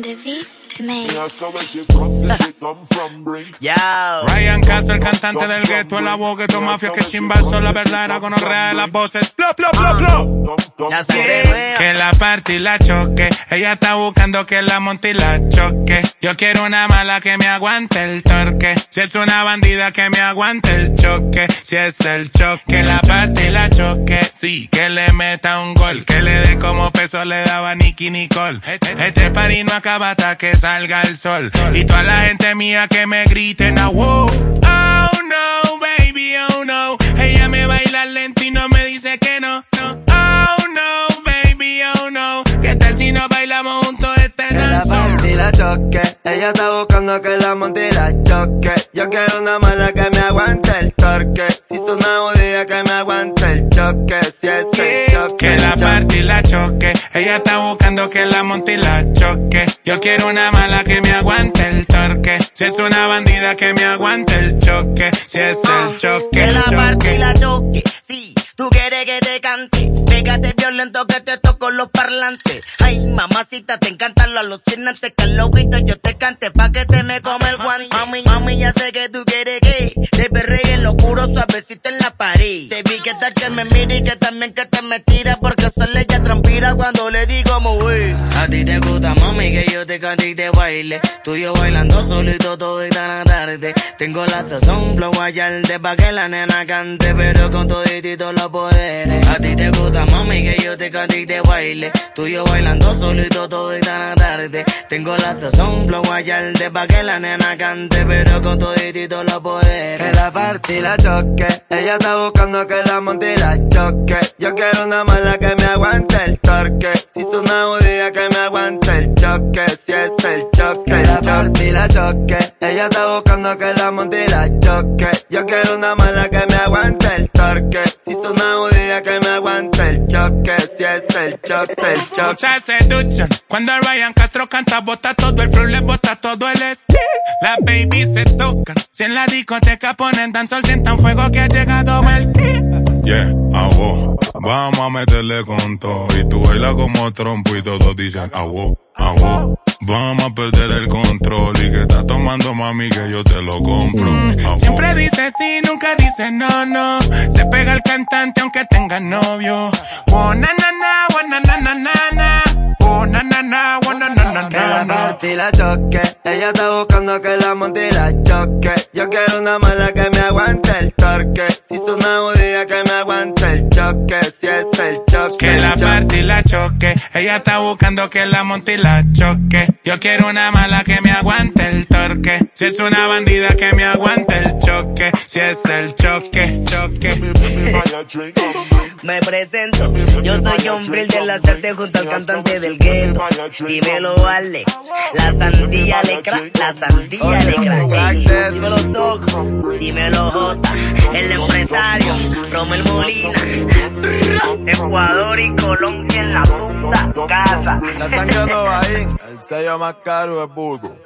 David? Me. Ryan Castro, el cantante del gueto, el abogueto mafia que chimbazo, la verdadera gonorrea de las voces. Plo, plo, plo, plo. Ya se Que la parte y la choque. Ella está buscando que la monte y la choque. Yo quiero una mala que me aguante el torque. Si es una bandida que me aguante el choque. Si es el choque, la parte y la choque. Sí, que le meta un gol. Que le dé como peso le daba Nicky Nicole. Este party no acaba hasta que salga el sol. Y toda la gente mía que me griten a wow. Oh no, Ella está buscando que la monte y la choque. Yo quiero una mala que me aguante el torque. Si es una judía que me aguante el choque. Si es el choque. Que la parte y la choque. Ella está buscando que la monte y la choque. Yo quiero una mala que me aguante el torque. Si es una bandida que me aguante el choque. Si es el choque. Que la parte y la choque. Sí. Tú quieres que te cante, pégate violento que te toco los parlantes. Ay, mamacita, te encantan los alucinantes, que los gritos yo te cante pa' que te me come el guante. Mami, mami, ya sé que tú quieres que te perregue lo oscuro, suavecito en la pared. Te vi que tal que me mire y que también que te me tira, porque solo ella transpira cuando le digo mover. A ti te gusta, mami, que yo te cante y te baile. Tú y yo bailando solito todo tan tarde. Tengo la sazón, flow de pa' que la nena cante, pero con toditito lo poderes. A ti te gusta, mami, que yo te cante y te baile. Tú y yo bailando solito todo tan tarde. Tengo la sazón, flow de pa' que la nena cante, pero con toditito los poderes. Que la parte la choque. Ella está buscando que la monte y la choque. Yo quiero una mala que me aguante el torque. Si es una judía que aguante el choque. Si es el choque. Que la parte y la choque. Ella está buscando que la monte y la choque. Yo quiero una mala que me aguante el torque. Si es una judía que me aguante el choque. Si es el choque, el choque. Muchas se duchan. Cuando Ryan Castro canta, bota todo el flow, le bota todo el estilo. Las babies se tocan. Si en la discoteca ponen tan sol, sientan fuego que ha llegado el día. Vamos a meterle con todo. Y tú bailas como trompo y todos dicen awo, awo. Vamos a perder el control y que estás tomando mami que yo te lo compro. Mm, siempre dice sí, nunca dice no, no. Se pega el cantante aunque tenga novio. Oh, na, na, na, oh, na, na. Oh, na, na, na, oh, na, na, na, Que la parte y la choque. Ella está buscando que la monte y la choque. Yo quiero una mala que me aguante el torque. Si es una judía que me aguante el choque. Si es el choque. Que la parte y la choque. Ella está buscando que la monte y la choque. Yo quiero una mala que me aguante el torque. Si es una bandida que me aguante. Si es el choque, choque. Me presento, yo soy John Brill de la Sarte junto al cantante del gueto. Dímelo Alex, la sandía le crack, la sandía le crack. Dímelo Soco, dímelo Jota, el empresario, Romel Molina. Ecuador y Colombia en la puta casa. La sangre no va ahí, el sello más caro es Budo.